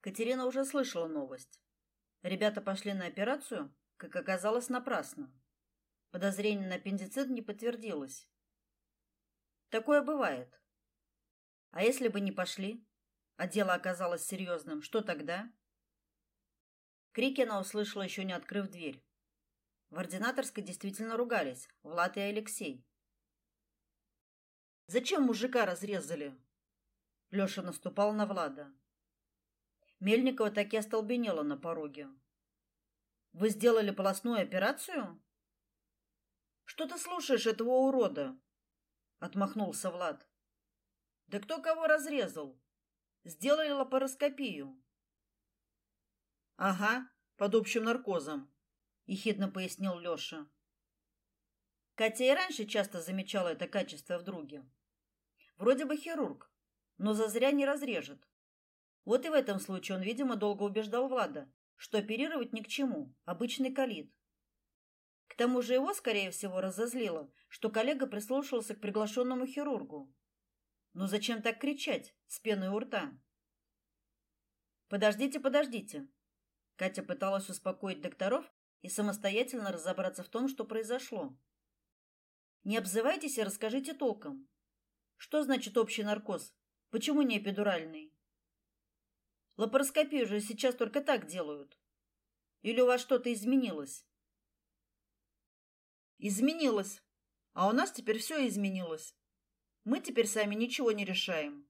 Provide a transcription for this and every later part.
Катерина уже слышала новость. Ребята пошли на операцию, как оказалось, напрасно. Подозрение на аппендицит не подтвердилось. Такое бывает. А если бы не пошли, а дело оказалось серьезным, что тогда? Крики она услышала еще не открыв дверь. В ординаторской действительно ругались Влад и Алексей. Зачем мужика разрезали? Лёша наступал на Влада. Мельникова так и остолбенела на пороге. Вы сделали полостную операцию? Что ты слушаешь этого урода? отмахнулся Влад. Да кто кого разрезал? Сделали лапароскопию. Ага, под общим наркозом, ехидно пояснил Лёша. Катя и раньше часто замечала это качество в друге. Вроде бы хирург, но зазря не разрежет. Вот и в этом случае он, видимо, долго убеждал Влада, что оперировать ни к чему, обычный колит. К тому же его, скорее всего, разозлило, что коллега прислушался к приглашенному хирургу. Но зачем так кричать с пеной у рта? Подождите, подождите. Катя пыталась успокоить докторов и самостоятельно разобраться в том, что произошло. Не обзывайтесь и расскажите толком. Что значит общий наркоз? Почему не эпидуральный? Лапароскопию же сейчас только так делают. Или у вас что-то изменилось? Изменилось. А у нас теперь все изменилось. Мы теперь сами ничего не решаем.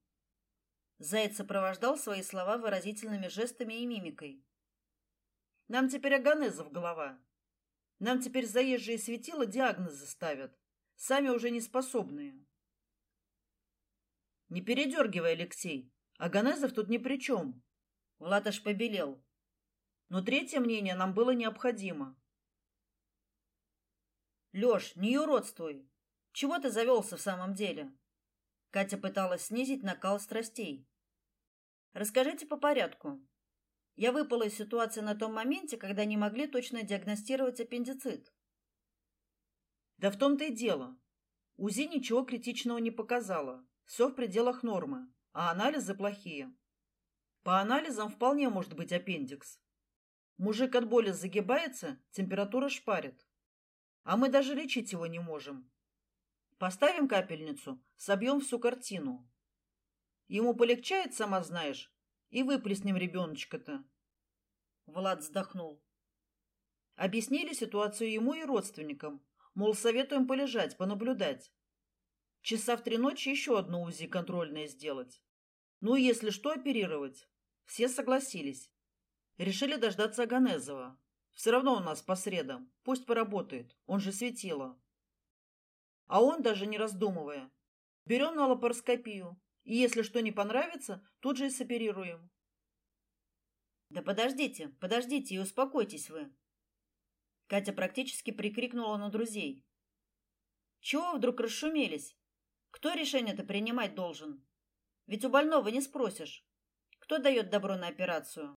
Заяц сопровождал свои слова выразительными жестами и мимикой. Нам теперь Аганезов голова. Нам теперь заезжие светила диагнозы ставят. Сами уже не способные. Не передергивай, Алексей. Аганезов тут ни при чем. Аж побелел. Но третье мнение нам было необходимо. Лёш, не юродствуй. Чего ты завелся в самом деле? Катя пыталась снизить накал страстей. Расскажите по порядку. Я выпала из ситуации на том моменте, когда не могли точно диагностировать аппендицит. Да в том-то и дело. УЗИ ничего критичного не показало. Все в пределах нормы, а анализы плохие. По анализам вполне может быть аппендикс. Мужик от боли загибается, температура шпарит. А мы даже лечить его не можем. Поставим капельницу, собьем всю картину. Ему полегчает, сама знаешь, и выплеснем ребеночка-то. Влад вздохнул. Объяснили ситуацию ему и родственникам, мол, советуем полежать, понаблюдать. Часа в три ночи еще одно УЗИ контрольное сделать. Ну, если что, оперировать. Все согласились. Решили дождаться Аганезова. Все равно у нас по средам. Пусть поработает. Он же светило. А он, даже не раздумывая, берем на лапароскопию. И если что не понравится, тут же и соперируем. Да подождите, подождите и успокойтесь вы. Катя практически прикрикнула на друзей. Чего вдруг расшумелись? Кто решение-то принимать должен? Ведь у больного не спросишь. Кто дает добро на операцию?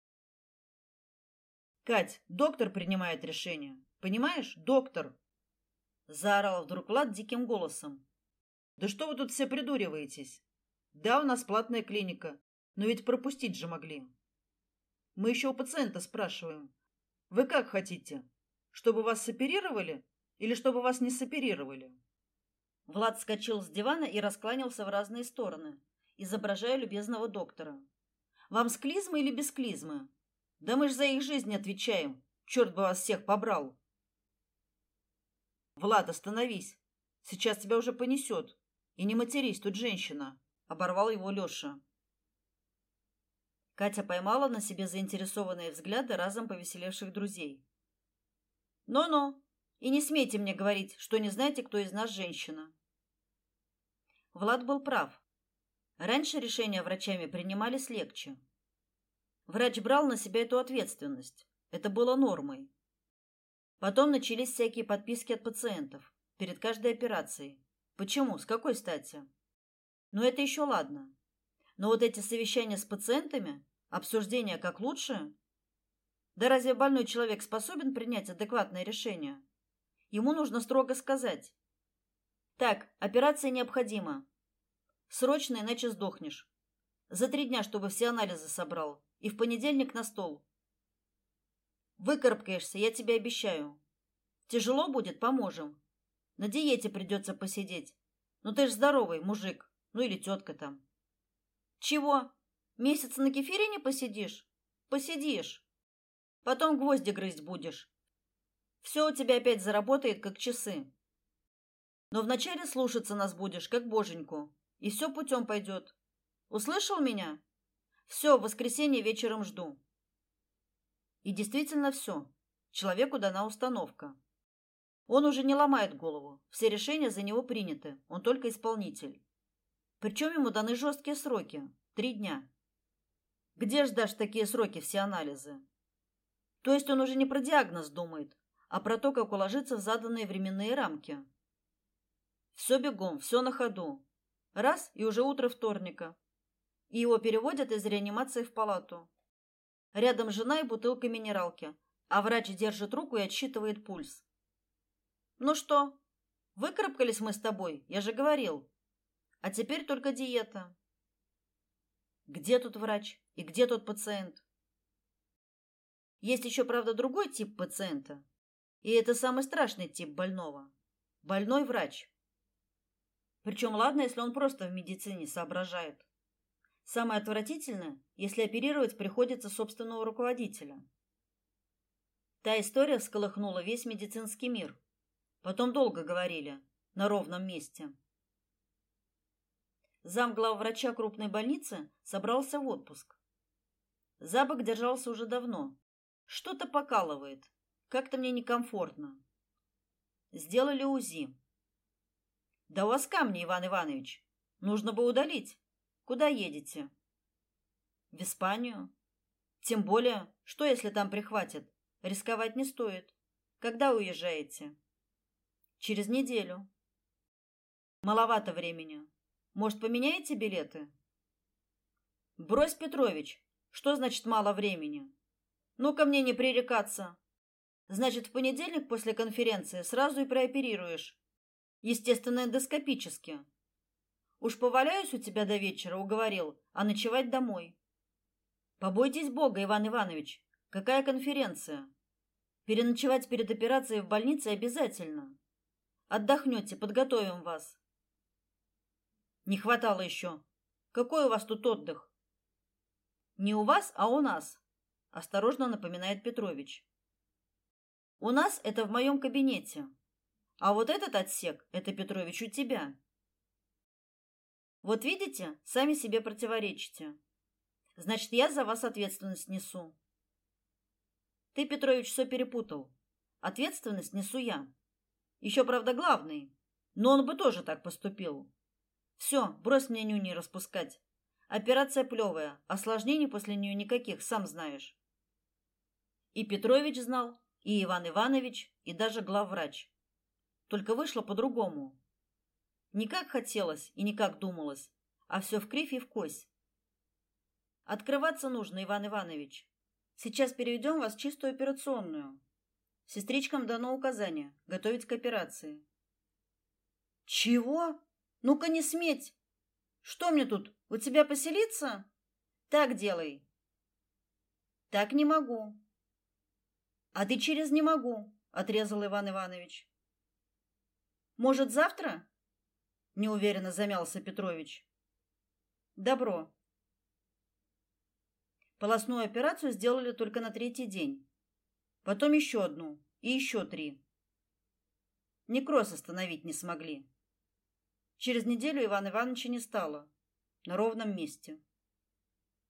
Кать, доктор принимает решение. Понимаешь? Доктор. Заорал вдруг Влад диким голосом. Да что вы тут все придуриваетесь? Да, у нас платная клиника, но ведь пропустить же могли. Мы еще у пациента спрашиваем. Вы как хотите? Чтобы вас соперировали или чтобы вас не соперировали? Влад вскочил с дивана и раскланялся в разные стороны, изображая любезного доктора. Вам с клизмой или без клизмы? Да мы ж за их жизнь отвечаем. Черт бы вас всех побрал. Влад, остановись. Сейчас тебя уже понесет. И не матерись, тут женщина, оборвал его Лёша. Катя поймала на себе заинтересованные взгляды разом повеселевших друзей. «Ну-ну, и не смейте мне говорить, что не знаете, кто из нас женщина». Влад был прав. Раньше решения врачами принимались легче. Врач брал на себя эту ответственность. Это было нормой. Потом начались всякие подписки от пациентов перед каждой операцией. Почему? С какой стати? Ну это еще ладно. Но вот эти совещания с пациентами, обсуждения как лучше, да разве больной человек способен принять адекватное решение? Ему нужно строго сказать: "Так, операция необходима. Срочно, иначе сдохнешь. За три дня, чтобы все анализы собрал. И в понедельник на стол. Выкарабкаешься, я тебе обещаю. Тяжело будет, поможем. На диете придется посидеть. Но ты ж здоровый мужик, ну или тетка там. Чего? Месяц на кефире не посидишь? Посидишь. Потом гвозди грызть будешь. Все у тебя опять заработает, как часы. Но вначале слушаться нас будешь, как боженьку, и все путем пойдет. Услышал меня? Все, в воскресенье вечером жду. И действительно все. Человеку дана установка. Он уже не ломает голову. Все решения за него приняты. Он только исполнитель. Причем ему даны жесткие сроки три дня. Где ж дашь такие сроки все анализы? То есть он уже не про диагноз думает, а про то, как уложиться в заданные временные рамки. Все бегом, все на ходу. Раз и уже утро вторника и его переводят из реанимации в палату. Рядом жена и бутылка минералки, а врач держит руку и отсчитывает пульс. Ну что? Выкарабкались мы с тобой, я же говорил. А теперь только диета. Где тут врач и где тот пациент? Есть еще, правда, другой тип пациента. И это самый страшный тип больного. Больной врач. Причем ладно, если он просто в медицине соображает. Самое отвратительное, если оперировать приходится собственного руководителя. Та история всколыхнула весь медицинский мир. Потом долго говорили на ровном месте. Зам главврача крупной больницы собрался в отпуск. Забок держался уже давно. Что-то покалывает. Как-то мне некомфортно. Сделали УЗИ. Да у вас камни, Иван Иванович. Нужно бы удалить. Куда едете? В Испанию. Тем более, что если там прихватят? Рисковать не стоит. Когда уезжаете? Через неделю. Маловато времени. Может, поменяете билеты? Брось, Петрович. Что значит мало времени? Ну ко мне не пререкаться. Значит, в понедельник после конференции сразу и прооперируешь. Естественно, эндоскопически. Уж поваляюсь у тебя до вечера, уговорил, а ночевать домой. Побойтесь Бога, Иван Иванович. Какая конференция? Переночевать перед операцией в больнице обязательно. Отдохнете, подготовим вас. Не хватало еще. Какой у вас тут отдых? Не у вас, а у нас, осторожно напоминает Петрович. У нас это в моем кабинете. А вот этот отсек это Петрович у тебя. Вот видите, сами себе противоречите. Значит, я за вас ответственность несу. Ты, Петрович, все перепутал. Ответственность несу я. Еще, правда, главный. Но он бы тоже так поступил. Все, брось мне нюни распускать. Операция плевая, осложнений после нее никаких, сам знаешь. И Петрович знал, и Иван Иванович, и даже главврач. Только вышло по-другому. Не как хотелось и не как думалось, а все в кривь и в кось. Открываться нужно, Иван Иванович. Сейчас переведем вас в чистую операционную. Сестричкам дано указание готовить к операции. Чего? Ну-ка не сметь. Что мне тут, у тебя поселиться? Так делай. Так не могу. А ты через не могу, отрезал Иван Иванович. Может, завтра? неуверенно замялся Петрович. Добро. Полостную операцию сделали только на третий день. Потом еще одну и еще три. Некроз остановить не смогли. Через неделю Ивана Ивановича не стало. На ровном месте.